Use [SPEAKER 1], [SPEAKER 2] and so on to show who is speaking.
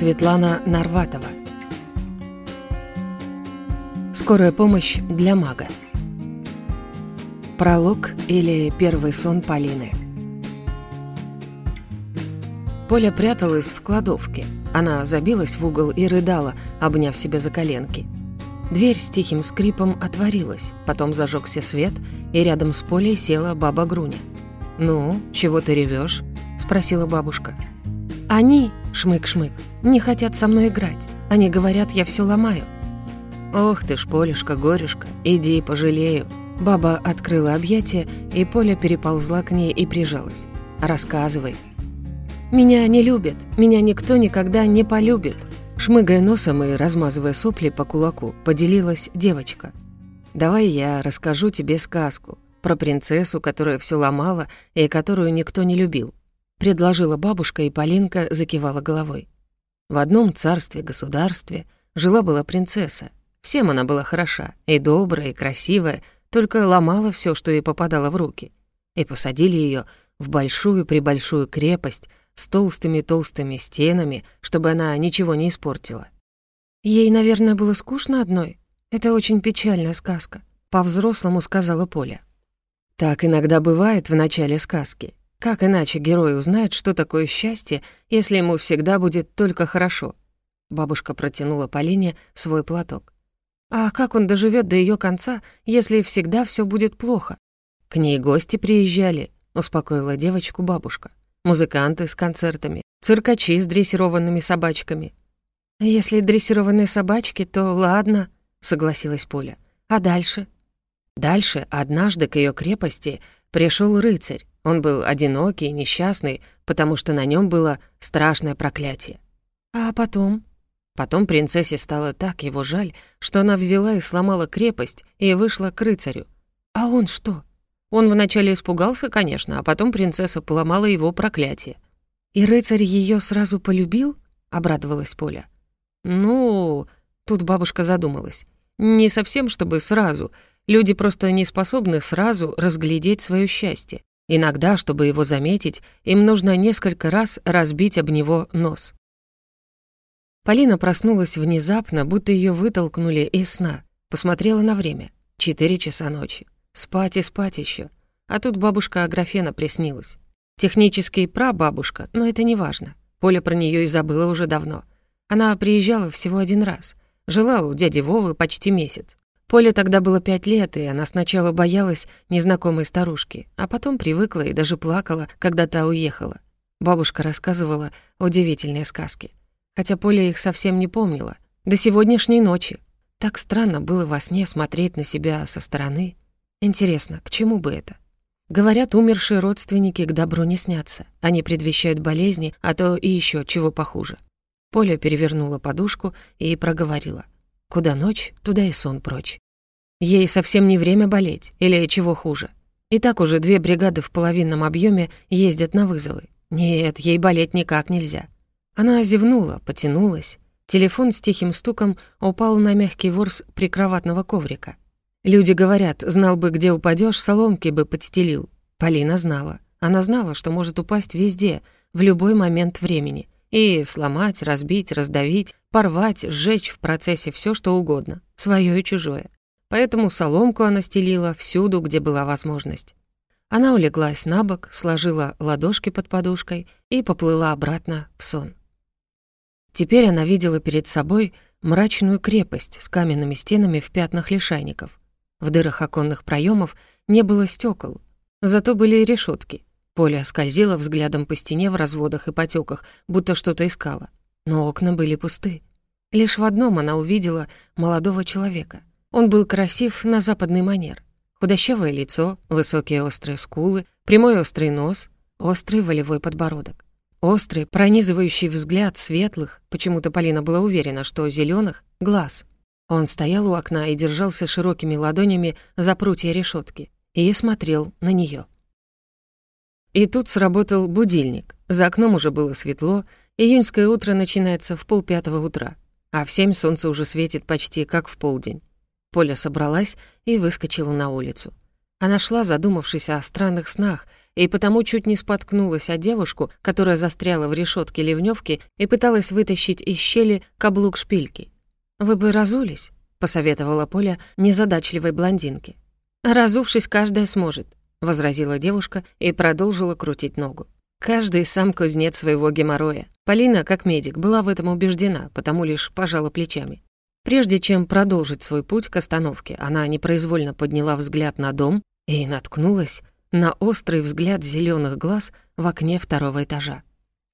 [SPEAKER 1] Светлана Нарватова. Скорая помощь для мага. Пролог или первый сон Полины. Поля пряталась в кладовке. Она забилась в угол и рыдала, обняв себя за коленки. Дверь с тихим скрипом отворилась, потом зажегся свет, и рядом с Полей села баба Груня. «Ну, чего ты ревешь? спросила бабушка. «Они, шмык-шмык, не хотят со мной играть. Они говорят, я все ломаю». «Ох ты ж, Полюшка, горюшка, иди, пожалею». Баба открыла объятия, и Поля переползла к ней и прижалась. «Рассказывай». «Меня не любят, меня никто никогда не полюбит», Шмыгая носом и размазывая сопли по кулаку, поделилась девочка. «Давай я расскажу тебе сказку про принцессу, которая все ломала и которую никто не любил», предложила бабушка, и Полинка закивала головой. В одном царстве-государстве жила-была принцесса. Всем она была хороша, и добрая, и красивая, только ломала все, что ей попадало в руки. И посадили ее в большую-пребольшую крепость с толстыми-толстыми стенами, чтобы она ничего не испортила. «Ей, наверное, было скучно одной. Это очень печальная сказка», — по-взрослому сказала Поля. Так иногда бывает в начале сказки. Как иначе герой узнает, что такое счастье, если ему всегда будет только хорошо? Бабушка протянула Полине свой платок. А как он доживет до ее конца, если всегда все будет плохо? К ней гости приезжали, успокоила девочку бабушка музыканты с концертами, циркачи с дрессированными собачками. «Если дрессированные собачки, то ладно», — согласилась Поля. «А дальше?» Дальше однажды к ее крепости пришел рыцарь. Он был одинокий, несчастный, потому что на нем было страшное проклятие. А потом? Потом принцессе стало так его жаль, что она взяла и сломала крепость и вышла к рыцарю. А он что? Он вначале испугался, конечно, а потом принцесса поломала его проклятие. «И рыцарь ее сразу полюбил?» — обрадовалась Поля. «Ну...» — тут бабушка задумалась. «Не совсем, чтобы сразу. Люди просто не способны сразу разглядеть свое счастье. Иногда, чтобы его заметить, им нужно несколько раз разбить об него нос». Полина проснулась внезапно, будто ее вытолкнули из сна. Посмотрела на время. Четыре часа ночи. Спать и спать еще. А тут бабушка Аграфена приснилась. Технически прабабушка, но это не важно. Поля про нее и забыла уже давно. Она приезжала всего один раз. Жила у дяди Вовы почти месяц. Поле тогда было пять лет, и она сначала боялась незнакомой старушки, а потом привыкла и даже плакала, когда та уехала. Бабушка рассказывала удивительные сказки. Хотя Поля их совсем не помнила. До сегодняшней ночи. Так странно было во сне смотреть на себя со стороны. Интересно, к чему бы это? Говорят, умершие родственники к добру не снятся. Они предвещают болезни, а то и еще чего похуже. Поля перевернула подушку и проговорила. Куда ночь, туда и сон прочь. Ей совсем не время болеть, или чего хуже. И так уже две бригады в половинном объеме ездят на вызовы. Нет, ей болеть никак нельзя. Она зевнула, потянулась. Телефон с тихим стуком упал на мягкий ворс прикроватного коврика. Люди говорят, знал бы, где упадешь, соломки бы подстелил. Полина знала. Она знала, что может упасть везде, в любой момент времени. И сломать, разбить, раздавить, порвать, сжечь в процессе все, что угодно, свое и чужое. Поэтому соломку она стелила всюду, где была возможность. Она улеглась на бок, сложила ладошки под подушкой и поплыла обратно в сон. Теперь она видела перед собой мрачную крепость с каменными стенами в пятнах лишайников. В дырах оконных проемов не было стекол, зато были решетки. Поля скользила взглядом по стене в разводах и потеках, будто что-то искала. Но окна были пусты. Лишь в одном она увидела молодого человека. Он был красив на западный манер. Худощавое лицо, высокие острые скулы, прямой острый нос, острый волевой подбородок. Острый, пронизывающий взгляд светлых, почему-то Полина была уверена, что зеленых глаз. Он стоял у окна и держался широкими ладонями за прутья решетки и смотрел на нее. И тут сработал будильник. За окном уже было светло, июньское утро начинается в полпятого утра, а в семь солнце уже светит почти как в полдень. Поля собралась и выскочила на улицу. Она шла, задумавшись о странных снах, и потому чуть не споткнулась о девушку, которая застряла в решетке ливневки и пыталась вытащить из щели каблук шпильки. «Вы бы разулись», — посоветовала Поля незадачливой блондинке. «Разувшись, каждая сможет», — возразила девушка и продолжила крутить ногу. Каждый сам кузнец своего геморроя. Полина, как медик, была в этом убеждена, потому лишь пожала плечами. Прежде чем продолжить свой путь к остановке, она непроизвольно подняла взгляд на дом и наткнулась на острый взгляд зеленых глаз в окне второго этажа.